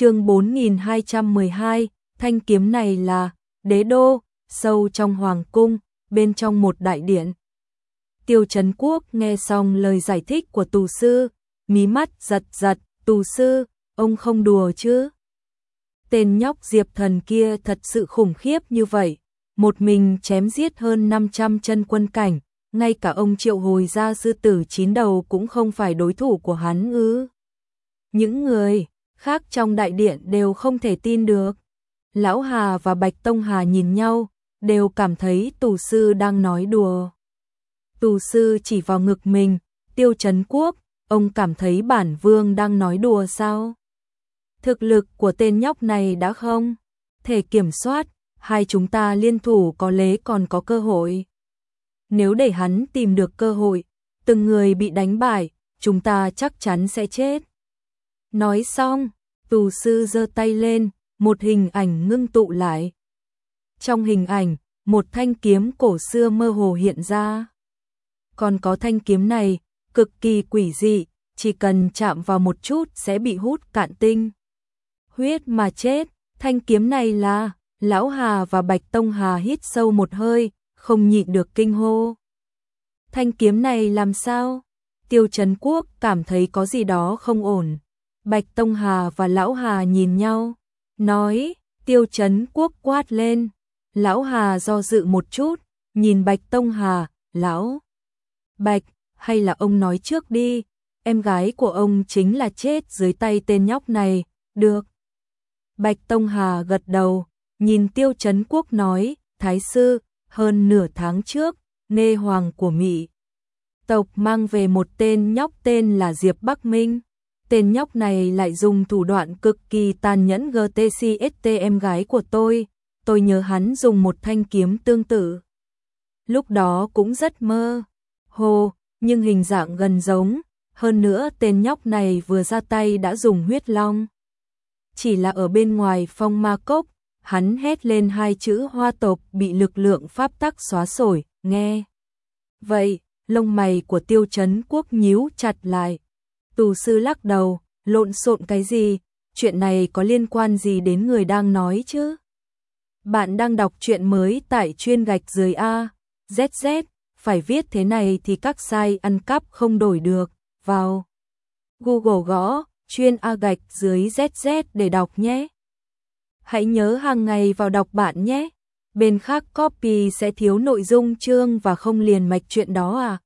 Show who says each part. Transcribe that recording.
Speaker 1: chương 4212, thanh kiếm này là đế đô, sâu trong hoàng cung, bên trong một đại điện. Tiêu Trấn Quốc nghe xong lời giải thích của tù sư, mí mắt giật giật, tù sư, ông không đùa chứ. Tên nhóc Diệp Thần kia thật sự khủng khiếp như vậy, một mình chém giết hơn 500 chân quân cảnh, ngay cả ông triệu hồi ra sư tử chín đầu cũng không phải đối thủ của hắn ư. Những người khác trong đại điện đều không thể tin được. Lão Hà và Bạch Tông Hà nhìn nhau, đều cảm thấy tù sư đang nói đùa. Tù sư chỉ vào ngực mình, tiêu chấn quốc, ông cảm thấy bản vương đang nói đùa sao? Thực lực của tên nhóc này đã không thể kiểm soát, hai chúng ta liên thủ có lẽ còn có cơ hội. Nếu để hắn tìm được cơ hội, từng người bị đánh bại, chúng ta chắc chắn sẽ chết. Nói xong, tù sư giơ tay lên, một hình ảnh ngưng tụ lại. Trong hình ảnh, một thanh kiếm cổ xưa mơ hồ hiện ra. Còn có thanh kiếm này, cực kỳ quỷ dị, chỉ cần chạm vào một chút sẽ bị hút cạn tinh. Huyết mà chết, thanh kiếm này là, Lão Hà và Bạch Tông Hà hít sâu một hơi, không nhịn được kinh hô. Thanh kiếm này làm sao? Tiêu Trấn Quốc cảm thấy có gì đó không ổn. Bạch Tông Hà và Lão Hà nhìn nhau, nói, Tiêu Chấn Quốc quát lên. Lão Hà do dự một chút, nhìn Bạch Tông Hà, Lão Bạch, hay là ông nói trước đi, em gái của ông chính là chết dưới tay tên nhóc này, được. Bạch Tông Hà gật đầu, nhìn Tiêu Chấn Quốc nói, Thái sư, hơn nửa tháng trước, Nê Hoàng của Mỹ. Tộc mang về một tên nhóc tên là Diệp Bắc Minh. Tên nhóc này lại dùng thủ đoạn cực kỳ tàn nhẫn GTCST em gái của tôi. Tôi nhớ hắn dùng một thanh kiếm tương tự. Lúc đó cũng rất mơ. Hồ, nhưng hình dạng gần giống. Hơn nữa tên nhóc này vừa ra tay đã dùng huyết long. Chỉ là ở bên ngoài phong ma cốc, hắn hét lên hai chữ hoa tộc bị lực lượng pháp tắc xóa sổi, nghe. Vậy, lông mày của tiêu chấn quốc nhíu chặt lại. Tù sư lắc đầu, lộn xộn cái gì, chuyện này có liên quan gì đến người đang nói chứ? Bạn đang đọc chuyện mới tại chuyên gạch dưới A, ZZ, phải viết thế này thì các sai ăn cắp không đổi được, vào. Google gõ, chuyên A gạch dưới ZZ để đọc nhé. Hãy nhớ hàng ngày vào đọc bạn nhé. Bên khác copy sẽ thiếu nội dung chương và không liền mạch chuyện đó à.